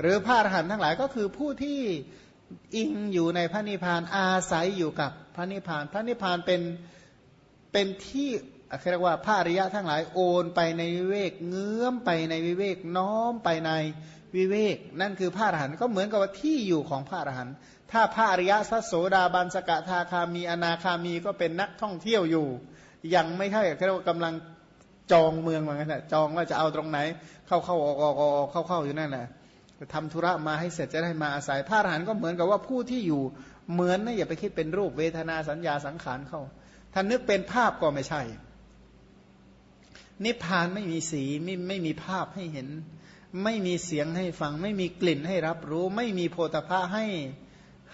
หรือพระอรหันต์ทั้งหลายก็คือผู้ที่อิงอยู่ในพระนิพพานอาศัยอยู่กับพระนิพพาน พระนิพพานเป็นเป็นที่เรียกว่าพระอริยะทั้งหลายโอนไปในวิเวกเงื้อมไปในวิเวกน้อมไปในวิเวก นั่นคือพระอรหันต์ก็เหมือนกับว่าที่อยู่ของพระอรหันต์ถ้าพระอริยะสัโสดาบันสกทาคามีอนาคามีก็เป็นนักท่องเที่ยวอยู่ ยังไม่ใช่เรียกว่ากำลังจองเมืองเหมือนกันจองว่าจะเอาตรงไหน เข้าเข้าออกออกออกเข้าเข้าอยู่นั่นแหละ ทำธุระมาให้เสร็จจะได้มาอาศัยพระอรหันต์ก็เหมือนกับว่าผู้ที่อยู่เหมือนนะอย่าไปคิดเป็นรูปเวทนาสัญญาสังขารเข้าถ้านนึกเป็นภาพก็ไม่ใช่ นิพพานไม่มีสีไม่ไม่มีภาพให้เห็น ไม่มีเสียงให้ฟัง ไม่มีกลิ่นให้รับรู้ ไม่มีโพธภะให้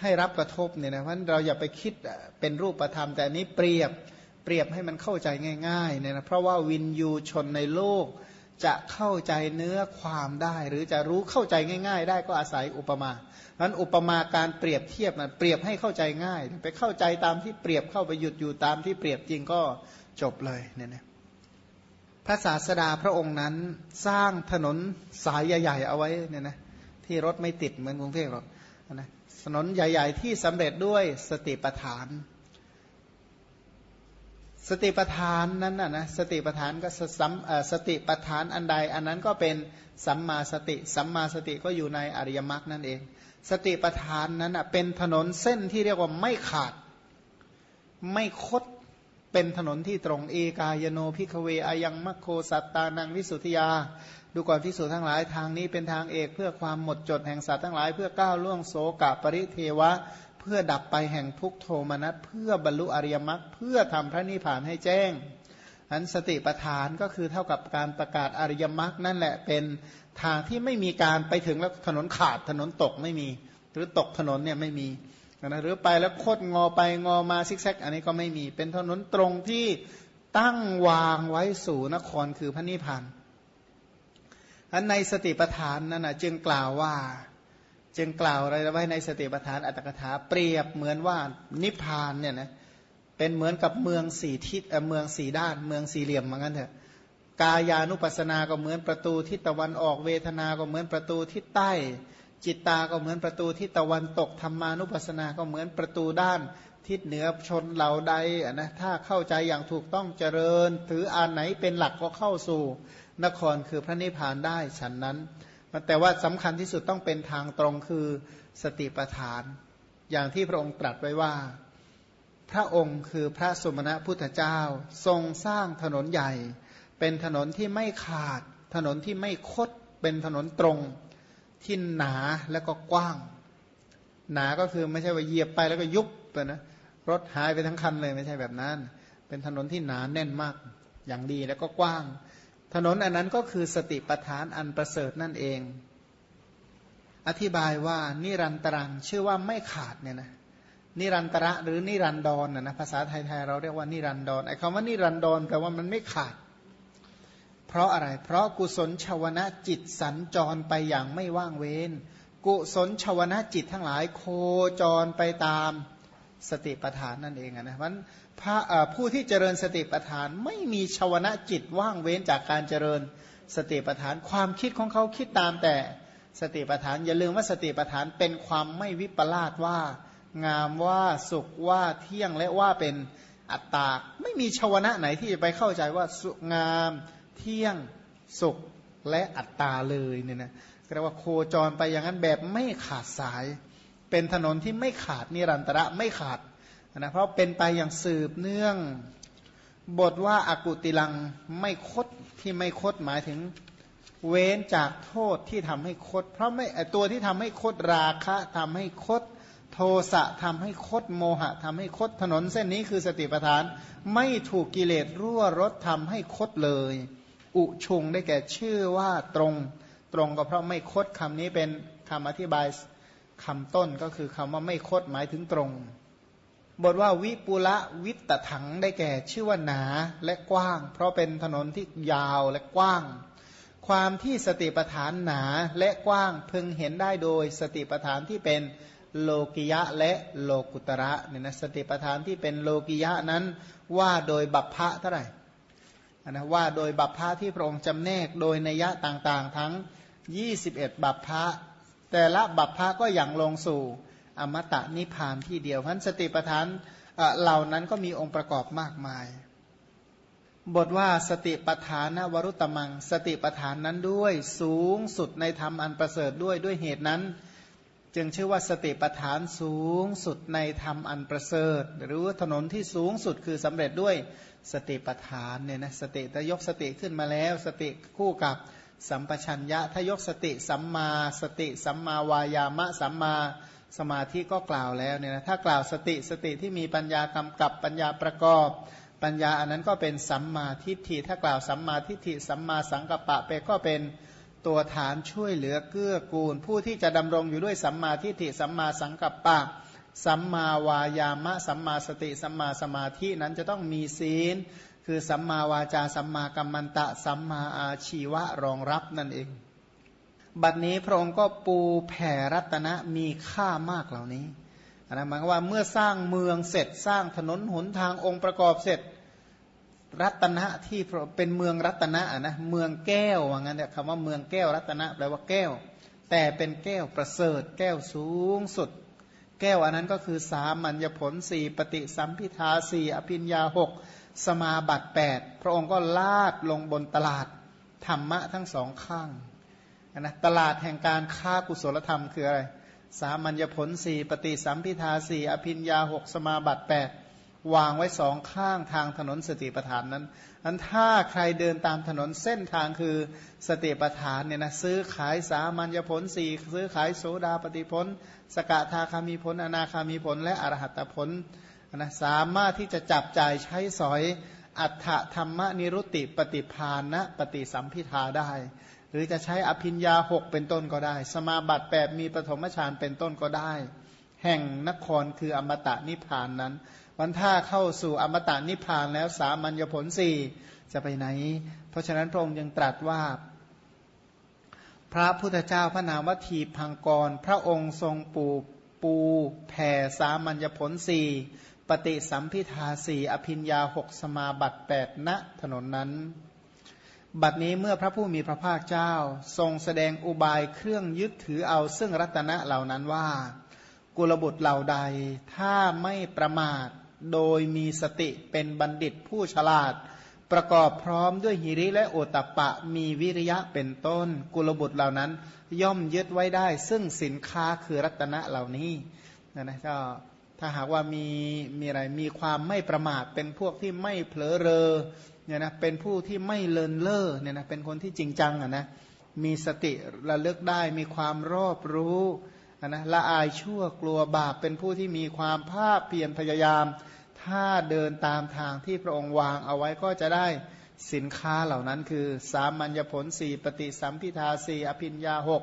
ให้รับกระทบเนี่ยนะเพราะเราอย่าไปคิดเป็นรูปธรรม แต่นี้เปรียบเปรียบให้มันเข้าใจง่ายๆเนี่ยนะเพราะว่าวินยูชนในโลก จะเข้าใจเนื้อความได้ หรือจะรู้เข้าใจง่าย ๆ ได้ก็อาศัยอุปมานั้นอุปมาการเปรียบเทียบนะเปรียบให้เข้าใจง่าย ไปเข้าใจตามที่เปรียบเข้าไปหยุดอยู่ตามที่เปรียบจริงก็จบเลยเนี่ยนะพระศาสดาพระองค์นั้นสร้างถนนสายใหญ่ๆเอาไว้เนี่ยนะที่รถไม่ติดเหมือนกรุงเทพหรอกนะถนนใหญ่ ๆ ที่สำเร็จด้วยสติปัฏฐาน สติปัฏฐานนั้นนะนะสติปัฏฐานก็สัมสติปัฏฐานอันใด อันนั้นก็เป็นสัมมาสติ สัมมาสติก็อยู่ในอริยมรรคนั่นเอง สติปัฏฐานนั้นอะเป็นถนนเส้นที่เรียกว่าไม่ขาด ไม่คดเป็นถนนที่ตรงเอกายโน ภิกขเว อยังมัคโคสัตตานังวิสุทธิยา ดูก่อนพิสูจทั้งหลายทางนี้เป็นทางเอกเพื่อความหมดจดแห่งสัตว์ทั้งหลาย เพื่อก้าวล่วงโสกะปริเทวะ เพื่อดับไปแห่งทุกโทมนัสเพื่อบรรลุอริยมรรคเพื่อทำพระนิพพานให้แจ้งอันสติปัฏฐานก็คือเท่ากับการประกาศอริยมรรคนั่นแหละเป็นทางที่ไม่มีการไปถึงแล้วถนนขาดถนนตกไม่มี หรือตกถนนเนี่ยไม่มีนะหรือไปแล้วโคดงอไปงอมาซิกแซกอันนี้ก็ไม่มี เป็นถนนตรงที่ตั้งวางไว้สู่นครคือพระนิพพานอันในสติปัฏฐานนั้นนะจึงกล่าวว่า จึงกล่าวอะไรไว้ในสติปัฏฐานอัตถกถาเปรียบเหมือนว่านิพพานเนี่ยนะเป็นเหมือนกับเมืองสี่ทิศเมืองสี่ด้าน เมืองสี่เหลี่ยมเหมือนกันเถอะกายานุปัสสนาก็เหมือนประตูทิศตะวันออกเวทนาก็เหมือนประตูทิศใต้ จิตตาก็เหมือนประตูทิศตะวันตกธรรมานุปัสสนาก็เหมือนประตูด้าน ทิศเหนือชนเหล่าใดนะถ้าเข้าใจอย่างถูกต้องเจริญ ถืออันไหนเป็นหลักก็เข้าสู่ นครคือพระนิพพานได้ฉันนั้น แต่ว่าสำคัญที่สุดต้องเป็นทางตรงคือสติปัฏฐาน อย่างที่พระองค์ตรัสไว้ว่า พระองค์คือพระสมณะพุทธเจ้าทรงสร้างถนนใหญ่ เป็นถนนที่ไม่ขาด ถนนที่ไม่คด เป็นถนนตรงที่หนาและก็กว้าง หนาก็คือไม่ใช่ว่าเหยียบไปแล้วก็ยุบไปนะรถหายไปทั้งคันเลยไม่ใช่แบบนั้น เป็นถนนที่หนาแน่นมากอย่างดีแล้วก็กว้าง ถนนอันนั้นก็คือสติปัฏฐานอันประเสริฐนั่นเอง อธิบายว่านิรันตรังชื่อว่าไม่ขาดเนี่ยนะนิรันตระหรือนิรันดรนนะภาษาไทยๆเราเรียกว่านิรันดรไอ้คำว่านิรันดรแปลว่ามันไม่ขาด เพราะอะไร เพราะกุศลชาวนะจิตสัญจรไปอย่างไม่ว่างเว้น กุศลชาวนะจิตทั้งหลายโคจรไปตาม สติปัฏฐานนั่นเองนะเพราะพระผู้ที่เจริญสติปัฏฐานไม่มีชาวนะจิตว่างเว้นจากการเจริญสติปัฏฐาน ความคิดของเขาคิดตามแต่สติปัฏฐาน อย่าลืมว่าสติปัฏฐานเป็นความไม่วิปลาสว่า งามว่าสุขว่าเที่ยงและว่าเป็นอัตตา ไม่มีชาวนะไหนที่จะไปเข้าใจว่าสุงามเที่ยงสุขและอัตตาเลยเนี่ยนะเรียกว่าโคจรไปอย่างนั้นแบบไม่ขาดสาย เป็นถนนที่ไม่ขาดนิรันตระไม่ขาดนะเพราะเป็นไปอย่างสืบเนื่องบทว่าอากุติลังไม่คดที่ไม่คดหมายถึงเว้นจากโทษที่ทำให้คด เพราะไม่ตัวที่ทำให้คดราคะทำให้คด โทสะทำให้คดโมหะทำให้คดถนนเส้นนี้คือสติปัฏฐาน ไม่ถูกกิเลสรั่วรถทำให้คดเลย อุชงได้แก่ชื่อว่าตรง ตรงก็เพราะไม่คดคำนี้เป็นคำอธิบาย คำต้นก็คือคำว่าไม่คดหมายถึงตรง บทว่าวิปุละวิตถังได้แก่ชื่อว่าหนาและกว้าง เพราะเป็นถนนที่ยาวและกว้าง ความที่สติปัฏฐานหนาและกว้างพึงเห็นได้โดยสติปัฏฐานที่เป็นโลกิยะและโลกุตระเนี่ยนะสติปัฏฐานที่เป็นโลกิยะนั้นว่าโดยบัพพะเท่าไหร่นะว่าโดยบัพพะที่พระองค์จำแนกโดยนัยยะต่างๆ ทั้ง 21 บัพพะ แต่ละบัพพะก็อย่างลงสู่อมตะนิพพานที่เดียวเพราะสติปัฏฐานเหล่านั้นก็มีองค์ประกอบมากมาย บทว่าสติปัฏฐานวรุตมัง สติปัฏฐานนั้นด้วยสูงสุดในธรรมอันประเสริฐด้วยด้วยเหตุนั้น จึงชื่อว่าสติปัฏฐานสูงสุดในธรรมอันประเสริฐ หรือถนนที่สูงสุดคือสำเร็จด้วยสติปัฏฐานเนี่ยนะสติถ้ายกสติขึ้นมาแล้ว สติคู่กับ สัมปชัญญะถ้ายกสติสัมมาสติสัมมาวายามะสัมมาสมาธิก็กล่าวแล้วเนี่ยนะถ้ากล่าวสติสติที่มีปัญญากำกับปัญญาประกอบ ปัญญาอันนั้นก็เป็นสัมมาทิฏฐิถ้ากล่าวสัมมาทิฏฐิสัมมาสังกัปปะไปก็เป็นตัวฐานช่วยเหลือเกื้อกูล ผู้ที่จะดำรงอยู่ด้วยสัมมาทิฏฐิสัมมาสังกัปปะ สัมมาวายามะ สัมมาสติ สัมมาสมาธินั้นจะต้องมีศีล คือสัมมาวาจาสัมมากัมมันตะ สัมมาอาชีวะรองรับนั่นเอง บัดนี้พระองค์ก็ปูแผ่รัตนะมีค่ามากเหล่านี้นะหมายว่าเมื่อสร้างเมืองเสร็จสร้างถนนหนทางองค์ประกอบเสร็จรัตนะที่เป็นเมืองรัตนะนะเมืองแก้วว่างั้นเนี่ยคำว่าเมืองแก้วรัตนะแปลว่าแก้ว แต่เป็นแก้วประเสริฐ แก้วสูงสุด แก้วอันนั้นก็คือสามัญญผลสี่ปฏิสัมพิทาสี่อภิญญาหก สมาบัติแปดพระองค์ก็ลาดลงบนตลาดธรรมะทั้งสองข้างนะตลาดแห่งการค้ากุศลธรรมคืออะไร สามัญญผลสี่ปฏิสัมพิทาสี่อภินยาหกสมาบัติแปดวางไว้สองข้างทางถนนสติปัฏฐานนั้นอันถ้าใครเดินตามถนนเส้นทางคือสติปัฏฐานเนี่ยนะซื้อขายสามัญญผลสี่ซื้อขายโสดาปฏิผล สกทาคามีผลอนาคามีผลและอรหัตผล นะสามารถที่จะจับจ่ายใช้สอยอัฏฐธรรมนิรุตติปฏิภาณปฏิสัมพิทาได้ หรือจะใช้อภิญญาหกเป็นต้นก็ได้ สมาบัติแปดมีปฐมฌานเป็นต้นก็ได้ แห่งนครคืออมตะนิพพานนั้นวันท่าเข้าสู่อมตะนิพพานแล้วสามัญญผลสี่จะไปไหน เพราะฉะนั้นพระองค์ยังตรัสว่า พระพุทธเจ้าพระนามวทีพังกร พระองค์ทรงปูปูแผ่สามัญญผลสี่ ปฏิสัมพิทาสี่อภิญญาหกสมาบัติแปดณถนนนั้น บัดนี้เมื่อพระผู้มีพระภาคเจ้า ทรงแสดงอุบายเครื่องยึดถือเอาซึ่งรัตนะเหล่านั้นว่า กุลบุตรเหล่าใด ถ้าไม่ประมาท โดยมีสติเป็นบัณฑิตผู้ฉลาด ประกอบพร้อมด้วยหิริและโอตปะมีวิริยะเป็นต้น กุลบุตรเหล่านั้น ย่อมยึดไว้ได้ ซึ่งสินค้าคือรัตนะเหล่านี้นะนะก็ ถ้าหากว่ามีมีอะไรมีความไม่ประมาท เป็นพวกที่ไม่เผลอเรอเนี่ยนะเป็นผู้ที่ไม่เลินเล่อเนี่ยนะเป็นคนที่จริงจังอะนะมีสติระลึกได้มีความรอบรู้อะนะละอายชั่วกลัวบาปเป็นผู้ที่มีความภาคเพียรพยายาม ถ้าเดินตามทางที่พระองค์วางเอาไว้ก็จะได้สินค้าเหล่านั้นคือ สามัญญผลสี่ปฏิสัมพิทาสี่อภินยาหก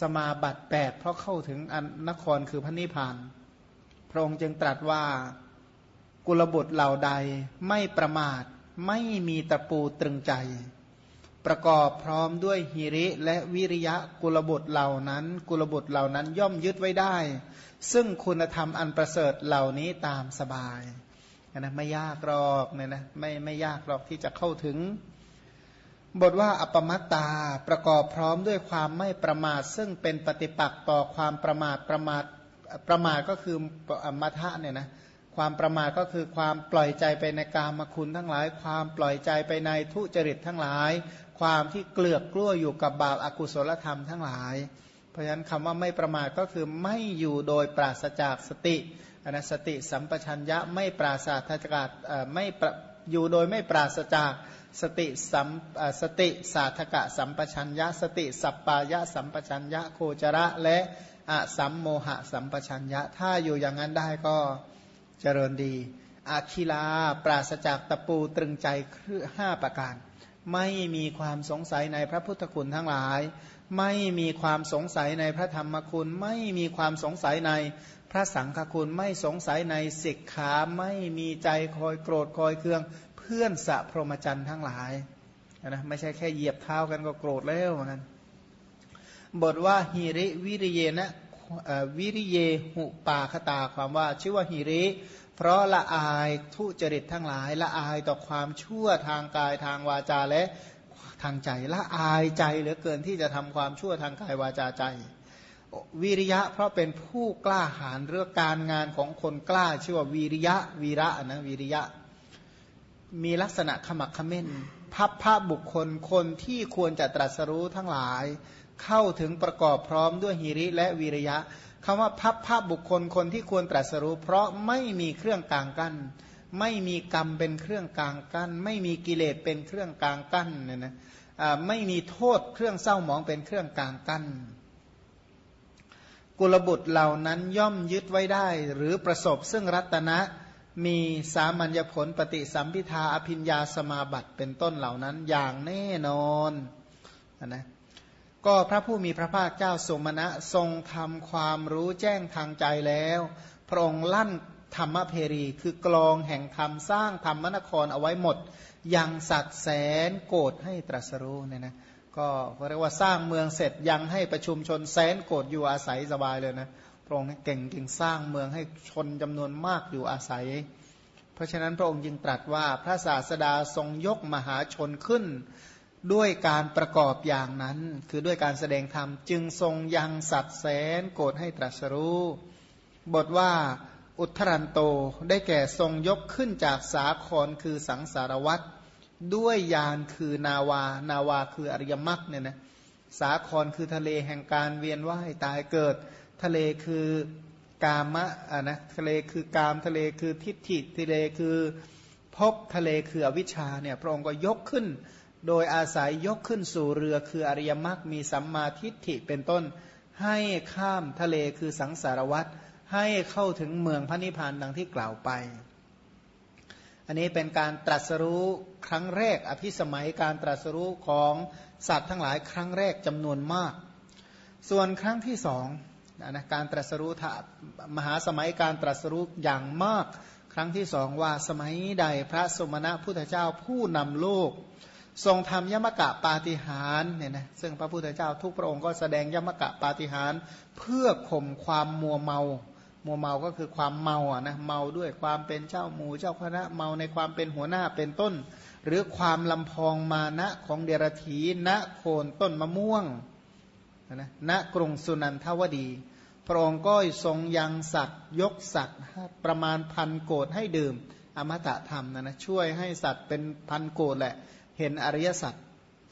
สมาบัติแปดเพราะเข้าถึงอนนครคือพระนิพพาน พระองค์จึงตรัสว่ากุลบุตรเหล่าใดไม่ประมาทไม่มีตะปูตรึงใจ ประกอบพร้อมด้วยหิริและวิริยะกุลบุตรเหล่านั้น กุลบุตรเหล่านั้นย่อมยึดไว้ได้ ซึ่งคุณธรรมอันประเสริฐเหล่านี้ตามสบายนะไม่ยากหรอกเนี่ยนะไม่ไม่ยากหรอกที่จะเข้าถึง บทว่าอัปมัตตาประกอบพร้อมด้วยความไม่ประมาท ซึ่งเป็นปฏิปักษ์ต่อความประมาทประมาท ประมาทก็คือมัทะเนี่ยนะความประมาทก็คือความปล่อยใจไปในกามคุณทั้งหลาย ความปล่อยใจไปในทุจริตทั้งหลาย ความที่เกลือกกลั้วอยู่กับบาปอากุศลธรรมทั้งหลาย เพราะฉะนั้นคำว่าไม่ประมาทก็คือไม่อยู่โดยปราศจากสติอนะสติสัมปชัญญะไม่ปราศจากไม่อยู่โดยไม่ปราศจากสติสัมสติสาธกะสัมปชัญญะ สติสัปปายะสัมปชัญญะโคจระและ อสัมโมหะสัมปชัญญะ ถ้าอยู่อย่างนั้นได้ก็เจริญดีอาคิลาปราศจากตะปูตรึงใจคือห้าประการ ไม่มีความสงสัยในพระพุทธคุณทั้งหลาย ไม่มีความสงสัยในพระธรรมคุณ ไม่มีความสงสัยในพระสังฆคุณไม่สงสัยในศิกขาไม่มีใจคอยโกรธคอยเคือง เพื่อนสะพรหมจันทร์ทั้งหลายนะไม่ใช่แค่เหยียบเท้ากันก็โกรธแล้วเหมือนกันบทว่าฮิริวิริเยนะ วิริเยหุปาคตาความว่าชื่อว่าหิริ เพราะละอายทุจริตทั้งหลาย ละอายต่อความชั่วทางกายทางวาจาและทางใจละอายใจเหลือเกินที่จะทำความชั่วทางกายวาจาใจ วิริยะเพราะเป็นผู้กล้าหาญเรื่องการงานของคนกล้าชื่อว่าวิริยะวีระนะวิริยะ มีลักษณะขมักขม้นพับภาพบุคคลคนที่ควรจะตรัสรู้ทั้งหลาย เข้าถึงประกอบพร้อมด้วยหิริและวิริยะคำว่าพับภาพบุคคลคนที่ควรตรัสรู้ เพราะไม่มีเครื่องกลางกั้น ไม่มีกรรมเป็นเครื่องกลางกั้น ไม่มีกิเลสเป็นเครื่องกลางกั้นเนี่ยนะไม่มีโทษเครื่องเศร้าหมองเป็นเครื่องกลางกั้น กุลบุตรเหล่านั้นย่อมยึดไว้ได้ หรือประสบซึ่งรัตนะมีสามัญญผลปฏิสัมพิทาอภิญญาสมาบัติเป็นต้นเหล่านั้นอย่างแน่นอนนะ ก็พระผู้มีพระภาคเจ้าสมณะทรงทำความรู้แจ้งทางใจแล้ว พระองค์ลั่นธรรมเพรี คือกลองแห่งธรรมสร้างธรรมนครเอาไว้หมด ยังสัตว์แสนโกรธให้ตรัสรู้เนี่ยนะก็เรียกว่าสร้างเมืองเสร็จยังให้ประชุมชนแสนโกรธอยู่อาศัยสบายเลยนะพระองค์เก่งจริงสร้างเมืองให้ชนจำนวนมากอยู่อาศัย เพราะฉะนั้นพระองค์จึงตรัสว่าพระศาสดาทรงยกมหาชนขึ้น ด้วยการประกอบอย่างนั้น คือด้วยการแสดงธรรม จึงทรงยังสัตว์แสนโกรธให้ตรัสรู้ บทว่าอุทรันโตได้แก่ทรงยกขึ้นจากสาครคือสังสารวัตรด้วยยานคือนาวา นาวาคืออริยมรรคเนี่ยนะสาครคือทะเลแห่งการเวียนว่ายตายเกิด ทะเลคือกามะอะนะทะเลคือกามทะเลคือทิฏฐิทะเลคือพบทะเลคืออวิชชาเนี่ยพระองค์ก็ยกขึ้น โดยอาศัยยกขึ้นสู่เรือคืออริยมรรคมีสัมมาทิฏฐิเป็นต้น ให้ข้ามทะเลคือสังสารวัตรให้เข้าถึงเมืองพระนิพพานดังที่กล่าวไป อันนี้เป็นการตรัสรู้ครั้งแรก อภิสมัยการตรัสรู้ของสัตว์ทั้งหลายครั้งแรกจำนวนมาก ส่วนครั้งที่สองนะการตรัสรู้มหาสมัยการตรัสรู้อย่างมาก ครั้งที่สองว่าสมัยใดพระสมณะพุทธเจ้าผู้นำโลก ทรงทำยมกะปาฏิหารเนี่ยนะซึ่งพระพุทธเจ้าทุกพระองค์ก็แสดงยมกะปาฏิหารเพื่อข่มความมัวเมามัวเมาก็คือความเมาอะนะเมาด้วยความเป็นเจ้าหมูเจ้าคณะเมาในความเป็นหัวหน้าเป็นต้น หรือความลำพองมานะของเดรธีณโคนต้นมะม่วงนะณกรุงสุนันทวดี พระองค์ก็ทรงยังสัตว์ยกสัตว์ประมาณพันโกดให้ดื่ม อมตะธรรมนะนะช่วยให้สัตว์เป็นพันโกดแหละ เห็นอริยสัตว์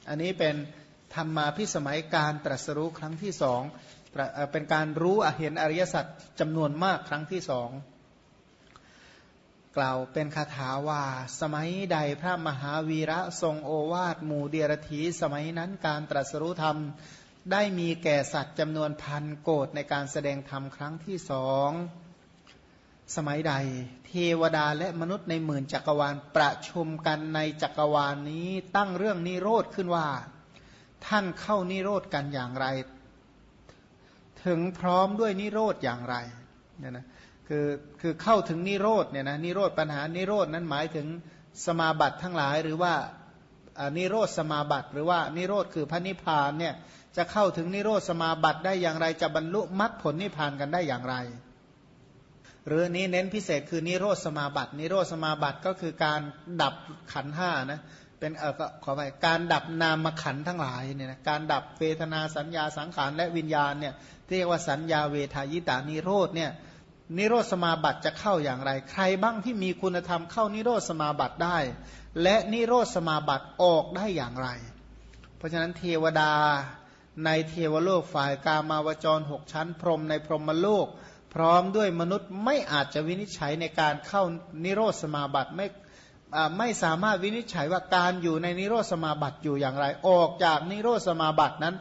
อันนี้เป็นธรรมาพิสมัยการตรัสรู้ครั้งที่สองเป็นการรู้เห็นอริยสัจจำนวนมากครั้งที่สองกล่าวเป็นคาถาว่า สมัยใดพระมหาวีระทรงโอวาทหมู่เดียรถีสมัยนั้นการตรัสรู้ธรรมได้มีแก่สัตว์จำนวนพันโกดในการแสดงธรรมครั้งที่สอง สมัยใด เทวดาและมนุษย์ในหมื่นจักรวาลประชุมกันในจักรวาลนนี้ตั้งเรื่องนิโรธขึ้นว่า ท่านเข้านิโรธกันอย่างไร ถึงพร้อมด้วยนิโรธอย่างไรเนี่ยนะคือคือเข้าถึงนิโรธเนี่ยนะนิโรธปัญหานิโรธนั้นหมายถึงสมาบัติทั้งหลายหรือว่านิโรธสมาบัติหรือว่านิโรธคือพระนิพพานเนี่ยจะเข้าถึงนิโรธสมาบัติได้อย่างไร จะบรรลุมรรคผลนิพพานกันได้อย่างไร หรือนี้เน้นพิเศษคือนิโรธสมาบัติ นิโรธสมาบัติก็คือการดับขันห้านะเป็นเออขอไปการดับนามขันทั้งหลายเนี่ยนะการดับเวทนาสัญญาสังขารและวิญญาณเนี่ยเรียกว่าสัญญาเวทายตานิโรธเนี่ยนิโรธสมาบัติจะเข้าอย่างไร ใครบ้างที่มีคุณธรรมเข้านิโรธสมาบัติได้ และนิโรธสมาบัติออกได้อย่างไร เพราะฉะนั้นเทวดาในเทวโลกฝ่ายกามาวจรหกชั้น พรหมในพรหมโลก พร้อมด้วยมนุษย์ไม่อาจจะวินิจฉัยในการเข้านิโรธสมาบัติไม่ไม่สามารถวินิจฉัยว่าการอยู่ในนิโรธสมาบัติอยู่อย่างไร ออกจากนิโรธสมาบัตินั้น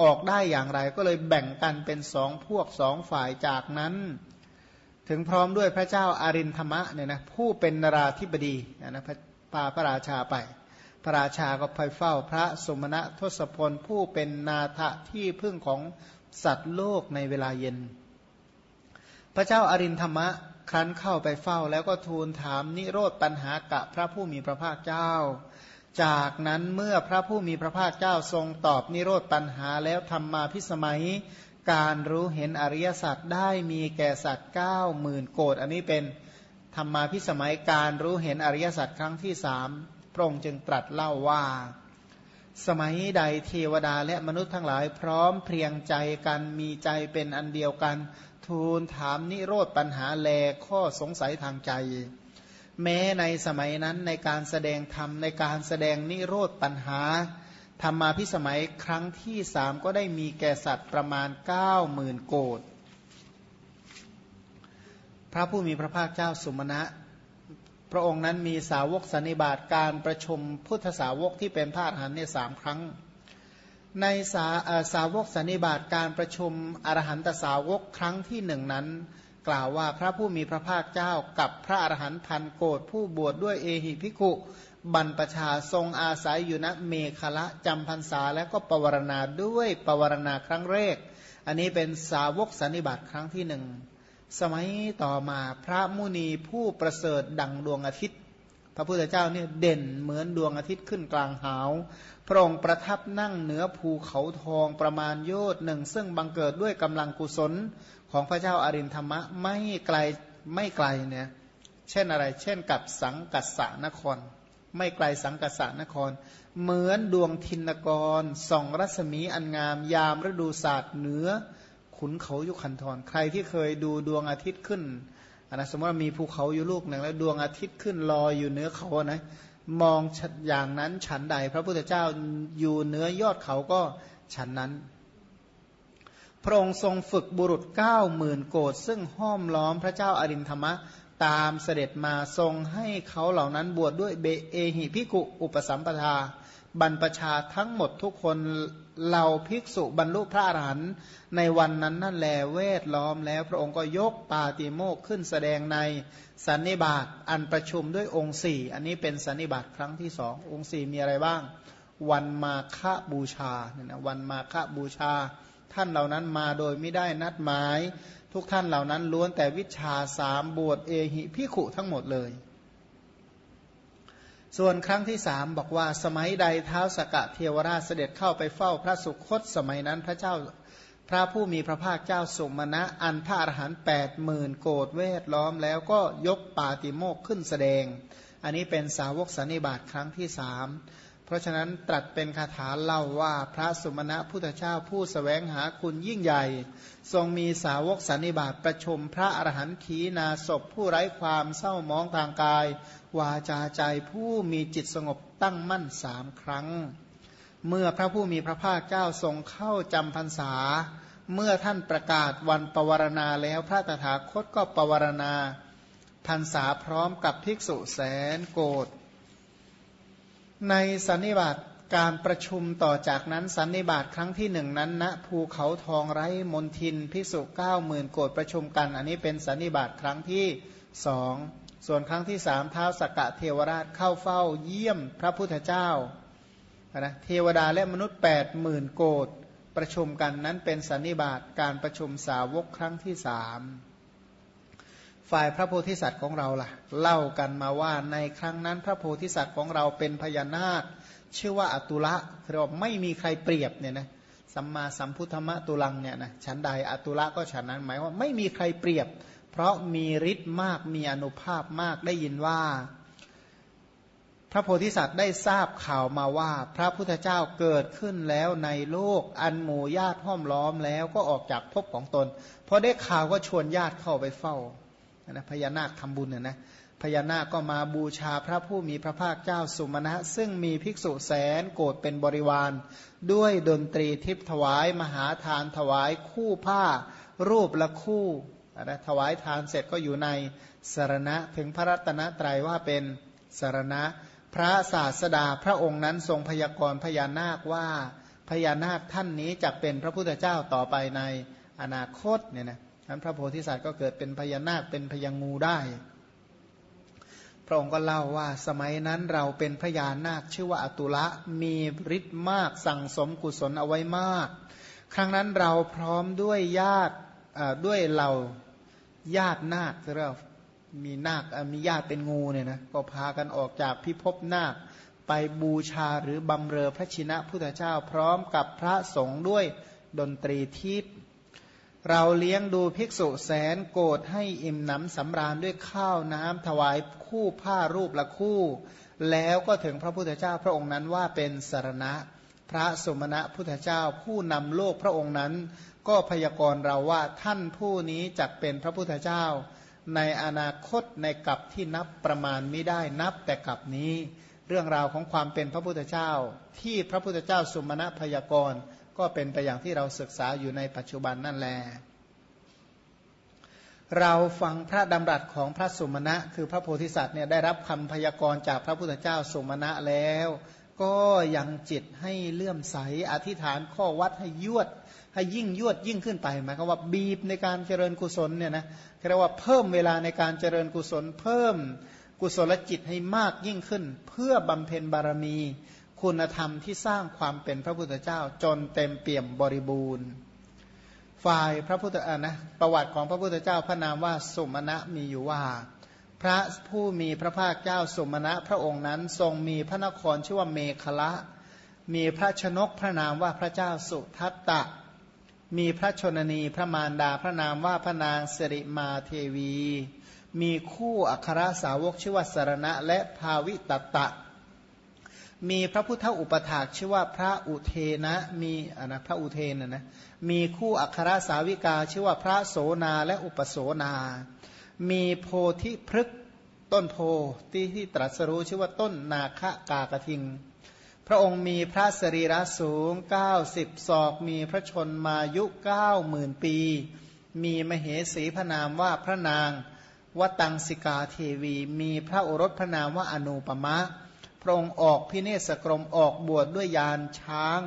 ออกได้อย่างไรก็เลยแบ่งกันเป็นสองพวกสองฝ่ายจากนั้น ถึงพร้อมด้วยพระเจ้าอารินธรรมะเนี่ยนะผู้เป็นนราธิบดีนะพาพระราชาไป พระราชาก็ไปเฝ้าพระสมณะทศพลผู้เป็นนาถที่พึ่งของสัตว์โลกในเวลาเย็น พระเจ้าอารินธรรมะครั้นเข้าไปเฝ้าแล้วก็ทูลถามนิโรธปัญหากับพระผู้มีพระภาคเจ้า จากนั้นเมื่อพระผู้มีพระภาคเจ้าทรงตอบนิโรธปัญหาแล้วทำมาพิสมัย การรู้เห็นอริยสัจได้มีแก่สัตว์เก้าหมื่นโกดอันนี้เป็นธรรมาพิสมัยการรู้เห็นอริยสัจครั้งที่สามพระองค์จึงตรัสเล่าว่า สมัยใดเทวดาและมนุษย์ทั้งหลายพร้อมเพรียงใจกันมีใจเป็นอันเดียวกัน ทูลถามนิโรธปัญหาแลข้อสงสัยทางใจ แม้ในสมัยนั้นในการแสดงธรรมในการแสดงนิโรธปัญหาธรรมาพิสมัยครั้งที่สามก็ได้มีแก่สัตว์ประมาณ9ก้าหมื่นโกดพระผู้มีพระภาคเจ้าสุมาณะ พระองค์นั้นมีสาวกสันนิบาตการประชุมพุทธสาวกที่เป็นพระอรหันต์เนี่ยสามครั้ง ในสาสาวกสันนิบาตการประชุมอรหันตสาวกครั้งที่หนึ่งนั้น กล่าวว่าพระผู้มีพระภาคเจ้ากับพระอรหันต์พันโกดผู้บวชดด้วยเอหิพิขุบรรพชาทรงอาศัยอยู่ณเมฆละจำพรรษาและก็ปวารณาด้วยปวารณาครั้งแรก อันนี้เป็นสาวกสันนิบาตครั้งที่หนึ่งสมัยต่อมาพระมุนีผู้ประเสริฐดังดวงอาทิตย์ พระพุทธเจ้าเนี่ยเด่นเหมือนดวงอาทิตย์ขึ้นกลางหาว พระองค์ประทับนั่งเหนือภูเขาทองประมาณโยชหนึ่ง ซึ่งบังเกิดด้วยกำลังกุศลของพระเจ้าอารินธรรมะไม่ไกลไม่ไกลเนี่ยเช่นอะไร เช่นกับสังกัสสนคร ไม่ไกลสังกัสสนคร เหมือนดวงทินกรส่องรัศมีอันงาม ยามฤดูศาสตร์เหนือขุนเขายุคันธรใครที่เคยดูดวงอาทิตย์ขึ้น นะสมมติว่ามีภูเขาอยู่ลูกหนึ่งแล้วดวงอาทิตย์ขึ้นลอยอยู่เหนือเขานะมองอย่างนั้นฉันใด พระพุทธเจ้าอยู่เหนือยอดเขาก็ฉันนั้น พระองค์ทรงฝึกบุรุษเก้าหมื่นโกดซึ่งห้อมล้อมพระเจ้าอารินธรรมะตามเสด็จมาทรงให้เขาเหล่านั้นบวชดด้วยเบเอหิพิกุอุปสัมปทา บรรพชาทั้งหมดทุกคนเหล่าภิกษุบรรลุพระอรหันต์ในวันนั้นนั่นแลเวทล้อมแล้วพระองค์ก็ยกปาติโมกขึ้นแสดงในสันนิบาตอันประชุมด้วยองค์สี่อันนี้เป็นสันนิบาตครั้งที่สององค์สี่มีอะไรบ้าง วันมาฆบูชาเนี่ยนะวันมาฆบูชา ท่านเหล่านั้นมาโดยไม่ได้นัดหมาย ทุกท่านเหล่านั้นล้วนแต่วิชาสามบวชเอหิพิขุทั้งหมดเลย ส่วนครั้งที่สามบอกว่าสมัยใดเท้าสกะเทวราชเสด็จเข้าไปเฝ้าพระสุคตสมัยนั้นพระเจ้าพระผู้มีพระภาคเจ้าสมณะ อันพระอรหันต์แปดหมื่นโกดเวทล้อมแล้วก็ยกปาติโมกขึ้นแสดง อันนี้เป็นสาวกสันนิบาตครั้งที่สามเพราะฉะนั้นตรัสเป็นคาถาเล่าว่าพระสมณะพุทธเจ้าผู้สแสวงหาคุณยิ่งใหญ่ ทรงมีสาวกสันนิบาตประชุมพระอรหันต์ขีนาศพผู้ไร้ความเศร้ามองทางกาย วาจาใจผู้มีจิตสงบตั้งมั่นสามครั้ง เมื่อพระผู้มีพระภาคเจ้าทรงเข้าจำพรรษา เมื่อท่านประกาศวันปวารณาแล้วพระตถาคตก็ปวารณาพรรษาพร้อมกับภิกษุแสนโกรธในสันนิบาตการประชุมต่อจากนั้นสันนิบาตครั้งที่หนึ่งนั้นณนะภูเขาทองไร้มนทินภิกษุเก้าหมื่นโกรธประชุมกัน อันนี้เป็นสันนิบาตครั้งที่สอง ส่วนครั้งที่สามเท้าสกกะเทวราชเข้าเฝ้าเยี่ยมพระพุทธเจ้านะเทวดาและมนุษย์แปดหมื่นโกดประชุมกันนั้นเป็นสันนิบาตการประชุมสาวกครั้งที่สามฝ่ายพระโพธิสัตว์ของเราล่ะ เล่ากันมาว่าในครั้งนั้นพระโพธิสัตว์ของเราเป็นพญานาค ชื่อว่าอตุละเราไม่มีใครเปรียบเนี่ยนะสัมมาสัมพุทธมะตุลังเนี่ยนะฉันใดอตุละก็ฉันนั้นหมายว่าไม่มีใครเปรียบ เพราะมีฤทธิ์มากมีอนุภาพมากได้ยินว่า พระโพธิสัตว์ได้ทราบข่าวมาว่า พระพุทธเจ้าเกิดขึ้นแล้วในโลก อันหมู่ญาติห้อมล้อมแล้วก็ออกจากภพของตนพอได้ข่าวก็ชวนญาติเข้าไปเฝ้านะพญานาคทำบุญเนี่ยนะพญานาคก็มาบูชาพระผู้มีพระภาคเจ้าสุมาณะซึ่งมีภิกษุแสนโกรธเป็นบริวาร ด้วยดนตรีทิพถวายมหาทานถวายคู่ผ้า รูปละคู่ นะถวายทานเสร็จก็อยู่ในสารณะถึงพระรัตนตรัยว่าเป็นสารณะ พระศาสดาพระองค์นั้นทรงพยากรณ์พญานาคว่าพญานาคท่านนี้จะเป็นพระพุทธเจ้าต่อไปในอนาคตเนี่ยนะนั้นพระโพธิสัตว์ก็เกิดเป็นพญานาคเป็นพญางูได้ พระองค์ก็เล่าว่าสมัยนั้นเราเป็นพญานาคชื่อว่าอตุละมีฤทธิ์มากสั่งสมกุศลเอาไว้มาก ครั้งนั้นเราพร้อมด้วยญาติด้วยเรา ญาตินาคเรียกมีนาคมีญาติเป็นงูเนี่ยนะก็พากันออกจากพิภพนาคไปบูชาหรือบำเรอพระชินะพุทธเจ้าพร้อมกับพระสงฆ์ด้วยดนตรีทิพย์เราเลี้ยงดูภิกษุแสนโกรธให้อิ่มหนำสำราญด้วยข้าวน้ำถวายคู่ผ้ารูปละคู่ แล้วก็ถึงพระพุทธเจ้าพระองค์นั้นว่าเป็นสารณะ พระสมณะพุทธเจ้าผู้นำโลกพระองค์นั้น ก็พยากรณ์เราว่าท่านผู้นี้จะเป็นพระพุทธเจ้า ในอนาคตในกับที่นับประมาณไม่ได้นับแต่กับนี้ เรื่องราวของความเป็นพระพุทธเจ้า ที่พระพุทธเจ้าสมณะพยากรณ์ก็เป็นไปอย่างที่เราศึกษาอยู่ในปัจจุบันนั่นแหละเราฟังพระดำรัสของพระสุมาณะคือพระโพธิสัตว์เนี่ยได้รับคำพยากรณ์จากพระพุทธเจ้าสุมาณะแล้ว ก็ยังจิตให้เลื่อมใส อธิษฐานข้อวัดให้ยวด ให้ยิ่งยวดยิ่งขึ้นไปหมายความว่าบีบในการเจริญกุศลเนี่ยนะเรียกว่าเพิ่มเวลาในการเจริญกุศล เพิ่มกุศลจิตให้มากยิ่งขึ้น เพื่อบำเพ็ญบารมี คุณธรรมที่สร้างความเป็นพระพุทธเจ้า จนเต็มเปี่ยมบริบูรณ์ ฝ่ายพระพุทธอ่านะประวัติของพระพุทธเจ้าพระนามว่าสุมาณะมีอยู่ว่า พระผู้มีพระภาคเจ้าสมณะพระองค์นั้นทรงมีพระนครชื่อว่าเมขละ มีพระชนกพระนามว่าพระเจ้าสุทัตตะ มีพระชนนีพระมารดาพระนามว่าพระนางสิริมาเทวี มีคู่อัครสาวกชื่อว่าสารณะและภาวิตตะ มีพระพุทธอุปถากชื่อว่าพระอุเทนะมีอ่านะพระอุเทนนะนะมีคู่อัครสาวิกาชื่อว่าพระโสนาและอุปโสนา มีโพธิพฤกต้นโพที่ที่ตรัสรู้ชื่อว่าต้นนาคกากระทิง พระองค์มีพระสรีระสูง 90 ศอกมีพระชนมายุ9หมื่นปี มีมเหสีพระนามว่าพระนางวตังสิกาเทวี มีพระโอรสพระนามว่าอนุปมะ พระองค์ออกพิเนศกรมออกบวชดด้วยยานช้าง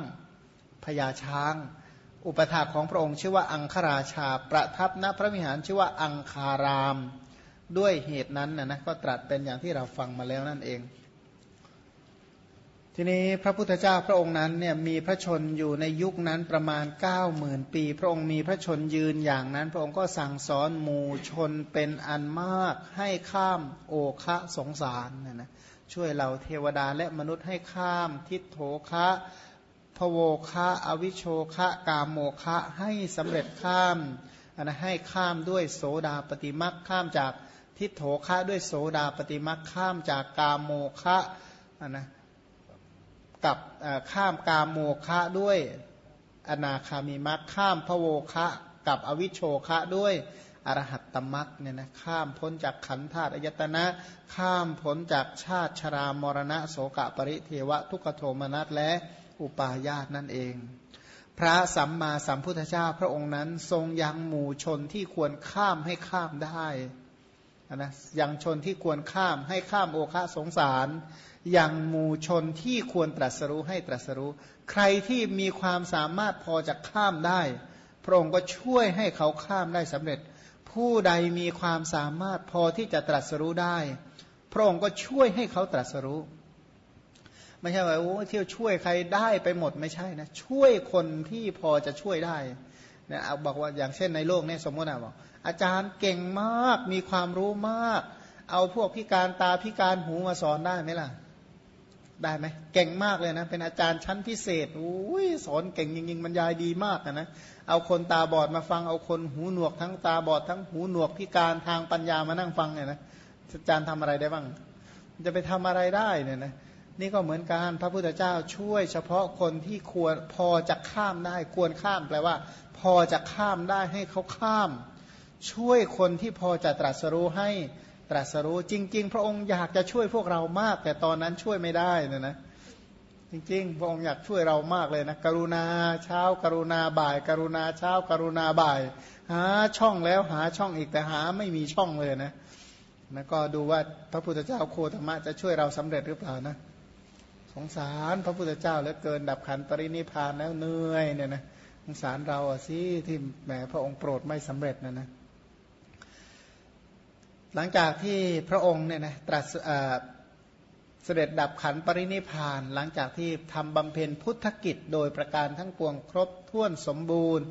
พญาช้าง อุปถาของพระองค์ชื่อว่าอังคราชา ประทับณพระวิหารชื่อว่าอังคาราม ด้วยเหตุนั้นนะนะก็ตรัสเป็นอย่างที่เราฟังมาแล้วนั่นเอง ทีนี้พระพุทธเจ้าพระองค์นั้นเนี่ยมีพระชนอยู่ในยุคนั้นประมาณ 9 0,000 ปี พระองค์มีพระชนยืนอย่างนั้น พระองค์ก็สั่งสอนหมู่ชนเป็นอันมากให้ข้ามโอคะสงสารนะนะช่วยเราเทวดาและมนุษย์ให้ข้ามทิศโถคะ พโวคะอวิโชคะกามโมคะให้สำเร็จข้ามอันนะให้ข้ามด้วยโสดาปฏิมักข้ามจากทิศโถคะด้วยโสดาปฏิมักข้ามจากกามโมคะอันนะกับข้ามกามโมคะด้วยอนาคามีมักข้ามพโวคะกับอวิโชคะด้วยอรหัตตมักเนี่ยนะข้ามพ้นจากขันธาตุอายตนะ ข้ามพ้นจากชาติชรามรณะโสกะปริเทวะทุกขโทมนัสและ อุปาญาตนั่นเอง พระสัมมาสัมพุทธเจ้าพระองค์นั้นทรงยังหมู่ชนที่ควรข้ามให้ข้ามได้นะยังชนที่ควรข้ามให้ข้ามโอคะสงสาร ยังหมู่ชนที่ควรตรัสรู้ให้ตรัสรู้ ใครที่มีความสามารถพอจะข้ามได้ พระองค์ก็ช่วยให้เขาข้ามได้สำเร็จ ผู้ใดมีความสามารถพอที่จะตรัสรู้ได้ พระองค์ก็ช่วยให้เขาตรัสรู้ ไม่ใช่ว่าโอ้เที่ยวช่วยใครได้ไปหมดไม่ใช่นะ ช่วยคนที่พอจะช่วยได้นะเอาบอกว่าอย่างเช่นในโลกนี้สมมตินะบอกอาจารย์เก่งมากมีความรู้มาก เอาพวกพิการตาพิการหูมาสอนได้ไหมล่ะ ได้ไหมเก่งมากเลยนะ เป็นอาจารย์ชั้นพิเศษอุ้ยสอนเก่งจริงๆบรรยายดีมากนะเอาคนตาบอดมาฟังเอาคนหูหนวกทั้งตาบอดทั้งหูหนวกพิการทางปัญญามานั่งฟังเนี่ยนะอาจารย์ทำอะไรได้บ้าง จะไปทำอะไรได้เนี่ยนะ นี่ก็เหมือนกันพระพุทธเจ้าช่วยเฉพาะคนที่ควรพอจะข้ามได้ควรข้ามแปลว่า พอจะข้ามได้ให้เขาข้าม ช่วยคนที่พอจะตรัสรู้ให้ตรัสรู้จริง ๆ พระองค์อยากจะช่วยพวกเรามาก แต่ตอนนั้นช่วยไม่ได้นะนะจริง ๆ พระองค์อยากช่วยเรามากเลยนะกรุณาเช้า กรุณาบ่าย กรุณาเช้า กรุณาบ่าย หาช่องแล้วหาช่องอีกแต่หาไม่มีช่องเลยนะนะก็ดูว่าพระพุทธเจ้าโคตมะจะช่วยเราสำเร็จหรือเปล่านะ สงสารพระพุทธเจ้าเหลือเกินดับขันปรินิพานแล้วเหนื่อยเนี่ยนะสงสารเราอะสิที่แหมพระองค์โปรดไม่สำเร็จนะนะหลังจากที่พระองค์เนี่ยนะตรัสเสด็จดับขันปรินิพาน หลังจากที่ทำบำเพ็ญพุทธกิจ โดยประการทั้งปวงครบถ้วนสมบูรณ์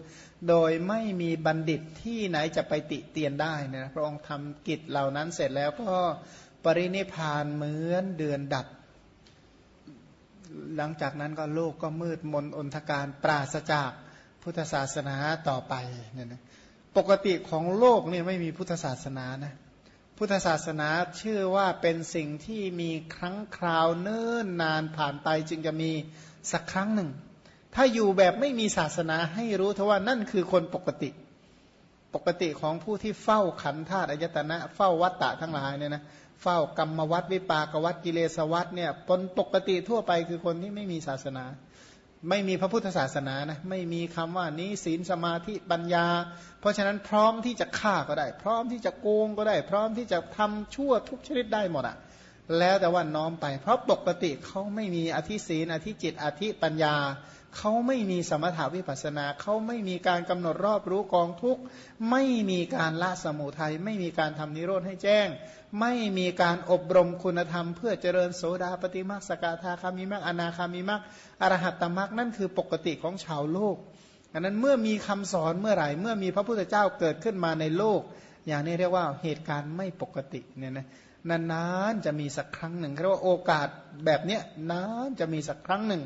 โดยไม่มีบัณฑิตที่ไหนจะไปติเตียนได้นะพระองค์ทำกิจเหล่านั้นเสร็จแล้วก็ปรินิพานเหมือนเดือนดับ หลังจากนั้นก็โลกก็มืดมนอนทการปราศจากพุทธศาสนาต่อไปเนี่ยนะปกติของโลกเนี่ยไม่มีพุทธศาสนานะพุทธศาสนาชื่อว่าเป็นสิ่งที่มีครั้งคราวเนิ่นนานผ่านไปจึงจะมีสักครั้งหนึ่ง ถ้าอยู่แบบไม่มีศาสนาให้รู้เทว่านั่นคือคนปกติ ปกติของผู้ที่เฝ้าขันธาตุอายตนะ เฝ้าวัตตะทั้งหลายเนี่ยนะ เฝ้ากรรมวัดวิปากวัดกิเลสวัดเนี่ยปนปกติทั่วไปคือคนที่ไม่มีศาสนา ไม่มีพระพุทธศาสนานะไม่มีคำว่านี้ศีลสมาธิปัญญา เพราะฉะนั้นพร้อมที่จะฆ่าก็ได้ พร้อมที่จะโกงก็ได้ พร้อมที่จะทำชั่วทุกชนิดได้หมดอะแล้วแต่ว่าน้อมไป เพราะปกติเขาไม่มีอธิศีนอธิจิตอธิปัญญา เขาไม่มีสมถาวิปัสนา เขาไม่มีการกำหนดรอบรู้กองทุกไม่มีการละสมุทัย ไม่มีการทำนิโรธให้แจ้ง ไม่มีการอบรมคุณธรรม เพื่อเจริญโสดาปฏิมาสกาธาคามิมักอนาคามิมักอรหัตตมักนั่นคือปกติของชาวโลกอันนั้นเมื่อมีคำสอนเมื่อไหร่ เมื่อมีพระพุทธเจ้าเกิดขึ้นมาในโลก อย่างนี้เรียกว่าเหตุการณ์ไม่ปกติเนี่ยนะนานๆจะมีสักครั้งหนึ่งเรียกว่าโอกาสแบบเนี้ยนานจะมีสักครั้งหนึ่ง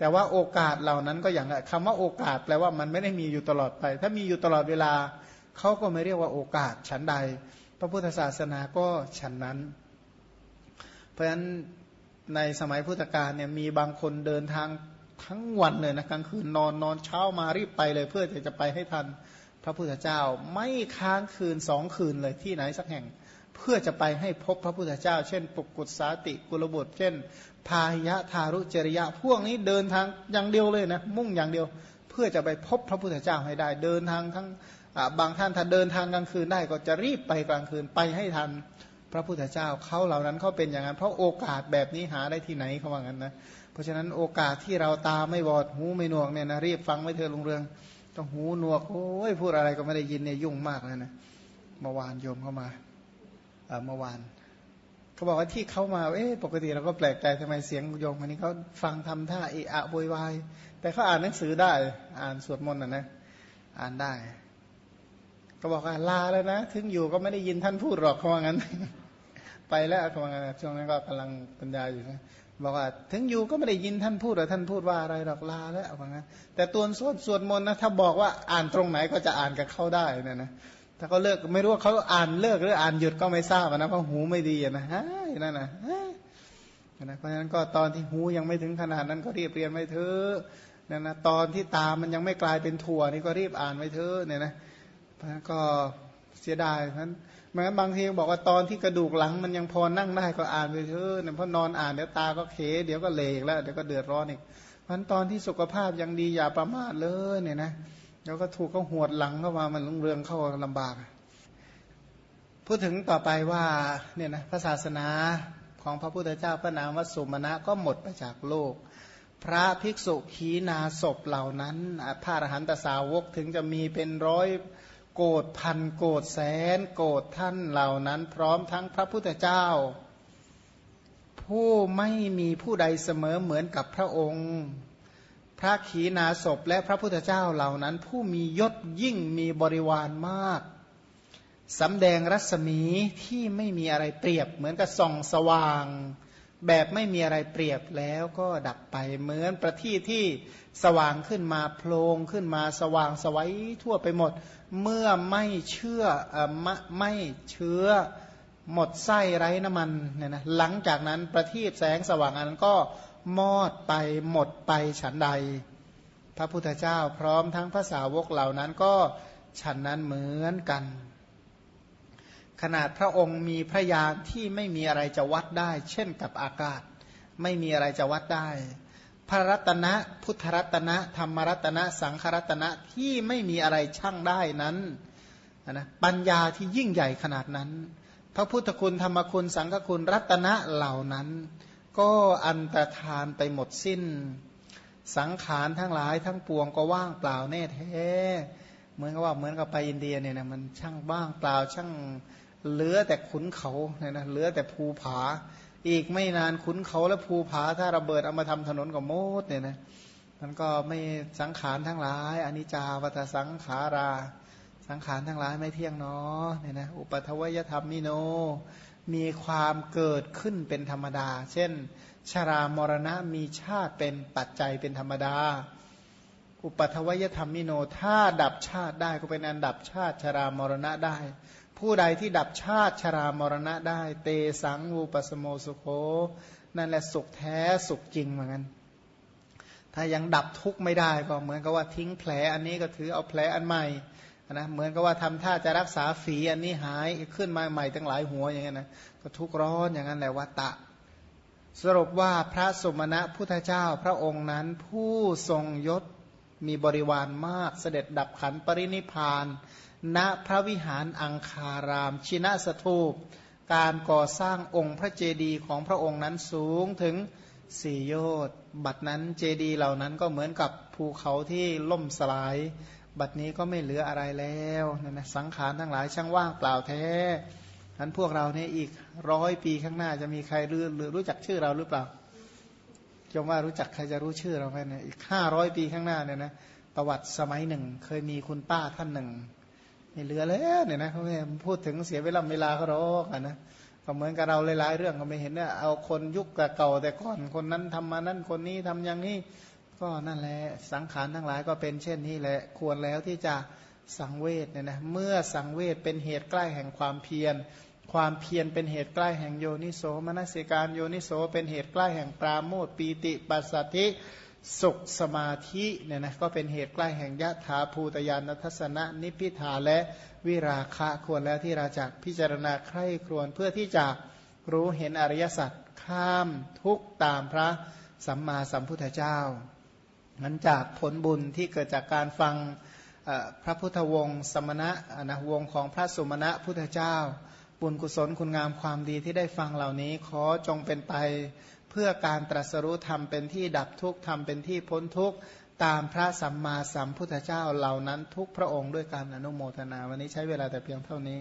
แต่ว่าโอกาสเหล่านั้นก็อย่างคำว่าโอกาสแปลว่ามันไม่ได้มีอยู่ตลอดไป ถ้ามีอยู่ตลอดเวลาเขาก็ไม่เรียกว่าโอกาสฉันใด พระพุทธศาสนาก็ฉันนั้น เพราะฉะนั้นในสมัยพุทธกาลเนี่ยมีบางคนเดินทางทั้งวันเลยนะกลางคืนนอนนอนเช้ามารีบไปเลยเพื่อจะจะไปให้ทันพระพุทธเจ้าไม่ค้างคืนสองคืนเลยที่ไหนสักแห่ง เพื่อจะไปให้พบพระพุทธเจ้า เช่น ปุกุศสาติกุลบุตร เช่น พาหยะทารุจริยะ พวกนี้เดินทางอย่างเดียวเลยนะ มุ่งอย่างเดียว เพื่อจะไปพบพระพุทธเจ้าให้ได้ เดินทางทั้งบางท่านถ้าเดินทางกลางคืนได้ก็จะรีบไปกลางคืนไปให้ทันพระพุทธเจ้าเขาเหล่านั้นเขาเป็นอย่างนั้น เพราะโอกาสแบบนี้หาได้ที่ไหนเขาว่างั้นนะเพราะฉะนั้นโอกาสที่เราตาไม่บอดหูไม่หนวกเนี่ยนะรีบฟังไม่เธอลุงเรือง ต้องหูหนวกโอ้ยพูดอะไรก็ไม่ได้ยินเนี่ยยุ่งมากเลยนะเมื่อวานโยมเข้ามาเมื่อวาน เขาบอกว่าที่เขามาเอ๊ะปกติเราก็แปลกใจทำไมเสียงโยมคนนี้เขาฟังทำท่าเอะอะโวยวายแต่เขาอ่านหนังสือได้ อ่านสวดมนต์นะนะอ่านได้ ก็บอกว่าลาแล้วนะ ถึงอยู่ก็ไม่ได้ยินท่านพูดหรอกเขาว่างั้น ไปแล้วเขาว่างั้นช่วงนั้นก็กำลังปัญญาอยู่นะบอกว่าถึงอยู่ก็ไม่ได้ยินท่านพูดหรอกท่านพูดว่าอะไรหรอกลาแล้วว่างั้นแต่ตัวสวดสวดมนต์นะถ้าบอกว่าอ่านตรงไหนก็จะอ่านกับเขาได้นะนะ ถ้าเขาเลิกไม่รู้ว่าเขาอ่านเลิกหรืออ่านหยุดก็ไม่ทราบนะเพราะหูไม่ดีนะฮะนั่นนะนะเพราะฉะนั้นก็ตอนที่หูยังไม่ถึงขนาดนั้นก็รีบเรียนไว้เถอะนั่นนะตอนที่ตามันยังไม่กลายเป็นถั่วนี่ก็รีบอ่านไว้เถอะเนี่ยนะเพราะฉะนั้นก็เสียดายเพราะฉะนั้นมันบางทีบอกว่าตอนที่กระดูกหลังมันยังพอนั่งได้ก็อ่านไปเถอะเนี่ยเพราะนอนอ่านเดี๋ยวตาก็เขเดี๋ยวก็เลกแล้วเดี๋ยวก็เดือดร้อนอีกเพราะฉะนั้นตอนที่สุขภาพยังดีอย่าประมาทเลยเนี่ยนะ แล้วก็ถูกเขาหวดหลังเข้ามามันลุงเรืองเข้าลำบาก พูดถึงต่อไปว่าเนี่ยนะพระศาสนาของพระพุทธเจ้าพระนามวสุมาณะก็หมดไปจากโลก พระภิกษุขีนาศพเหล่านั้นพระอรหันตสาวกถึงจะมีเป็นร้อยโกดพันโกดแสนโกดท่านเหล่านั้น พร้อมทั้งพระพุทธเจ้า ผู้ไม่มีผู้ใดเสมอเหมือนกับพระองค์ พระขีณาสพและพระพุทธเจ้าเหล่านั้น ผู้มียศยิ่งมีบริวารมากสำแดงรัศมีที่ไม่มีอะไรเปรียบ เหมือนกับส่องสว่าง แบบไม่มีอะไรเปรียบแล้วก็ดับไปเหมือนประทีปที่สว่างขึ้นมาโพลงขึ้นมาสว่างสวัยทั่วไปหมด เมื่อไม่เชื่ออไม่เชื้อหมดไส้ไร้น้ำมันเนี่ยนะหลังจากนั้นประทีปแสงสว่างอันนั้นก็ มอดไปหมดไปฉันใด พระพุทธเจ้าพร้อมทั้งภาษาวกเหล่านั้นก็ฉันนั้นเหมือนกัน ขนาดพระองค์มีพระยานที่ไม่มีอะไรจะวัดได้ เช่นกับอากาศ ไม่มีอะไรจะวัดได้ พระรัตนะพุทธรัตนะธรรมรัตนะสังขรัตนะที่ไม่มีอะไรช่างได้นั้นนะปัญญาที่ยิ่งใหญ่ขนาดนั้น พระพุทธคุณธรรมคุณสังฆคุณรัตนะเหล่านั้น ก็อันตรธานไปหมดสิ้น สังขารทั้งหลายทั้งปวงก็ว่างเปล่าแน่แท้เหมือนกับว่าเหมือนกับไปอินเดียเนี่ยนะมันช่างว่างเปล่าช่างเหลือแต่ขุนเขาเนี่ยนะเหลือแต่ภูผา อีกไม่นานขุนเขาและภูผาถ้าระเบิดเอามาทำถนนกับโมดเนี่ยนะมันก็ไม่สังขารทั้งหลายอนิจจาวัตสังขารา สังขารทั้งหลายไม่เที่ยงเนาะเนี่ยนะอุปทวยธรรมนิโน มีความเกิดขึ้นเป็นธรรมดา เช่น ชรามรณะมีชาติเป็นปัจจัยเป็นธรรมดา อุปัทวยธรรมิโนถ้าดับชาติได้ก็เป็นอันดับชาติชรามรณะได้ ผู้ใดที่ดับชาติชรามรณะได้ เตสังวูปสโมสุโคนั่นแหละสุขแท้สุขจริงเหมือนกันถ้ายังดับทุกข์ไม่ได้ก็เหมือนกับว่าทิ้งแผลอันนี้ก็ถือเอาแผลอันใหม่ นะเหมือนกับว่าทำท่าจะรักษาฝีอันนี้หายขึ้นมาใหม่ตั้งหลายหัวอย่างเงี้ยนะก็ทุกร้อนอย่างนั้นแหละวัตตะ สรุปว่าพระสมณะพุทธเจ้าพระองค์นั้นผู้ทรงยศมีบริวารมากเสด็จดับขันปรินิพาน ณพระวิหารอังคาราม ชินะสถูป การก่อสร้างองค์พระเจดีย์ของพระองค์นั้นสูงถึงสี่โยชน์บัดนั้นเจดีย์เหล่านั้นก็เหมือนกับภูเขาที่ล่มสลาย บัดนี้ก็ไม่เหลืออะไรแล้วเนี่ยนะสังขารทั้งหลายช่างว่างเปล่าแท้ท่านพวกเราเนี่ยอีกร้อยปีข้างหน้าจะมีใครรู้หรือรู้จักชื่อเราหรือเปล่าจงว่ารู้จักใครจะรู้ชื่อเราไหมเนี่ยอีกห้าร้อยปีข้างหน้าเนี่ยนะประวัติสมัยหนึ่ง เคยมีคุณป้าท่านหนึ่งไม่เหลือแล้วเนี่ยนะเขาไม่พูดถึงเสียเวลาเวลาเขาหรอกนะก็เหมือนกับเราหลายๆเรื่องก็ไม่เห็นเนี่ยเอาคนยุคเก่าแต่ก่อนคนนั้นทำมานั่นคนนี้ทำอย่างนี้ ก็นั่นแหละสังขารทั้งหลายก็เป็นเช่นนี้แหละควรแล้วที่จะสังเวชเนี่ยนะเมื่อสังเวชเป็นเหตุใกล้แห่งความเพียร ความเพียรเป็นเหตุใกล้แห่งโยนิโสมนสิการโยนิโสเป็นเหตุใกล้แห่งปราโมทปีติปัสสัทธิสุขสมาธิเนี่ยนะก็เป็นเหตุใกล้แห่งยะถาภูตยานทัศนะนิพิทาและวิราคะควรแล้วที่เราจะพิจารณาใคร่ครวญเพื่อที่จะรู้เห็นอริยสัจข้ามทุกตามพระสัมมาสัมพุทธเจ้า นั้นจากผลบุญที่เกิดจากการฟังพระพุทธวงศ์สมณะนะวงของพระสุมณะพุทธเจ้า บุญกุศลคุณงามความดีที่ได้ฟังเหล่านี้ขอจงเป็นไป เพื่อการตรัสรู้ธรรมเป็นที่ดับทุกข์ธรรมเป็นที่พ้นทุกข์ตามพระสัมมาสัมพุทธเจ้าเหล่านั้นทุกพระองค์ด้วยการอนุโมทนา วันนี้ใช้เวลาแต่เพียงเท่านี้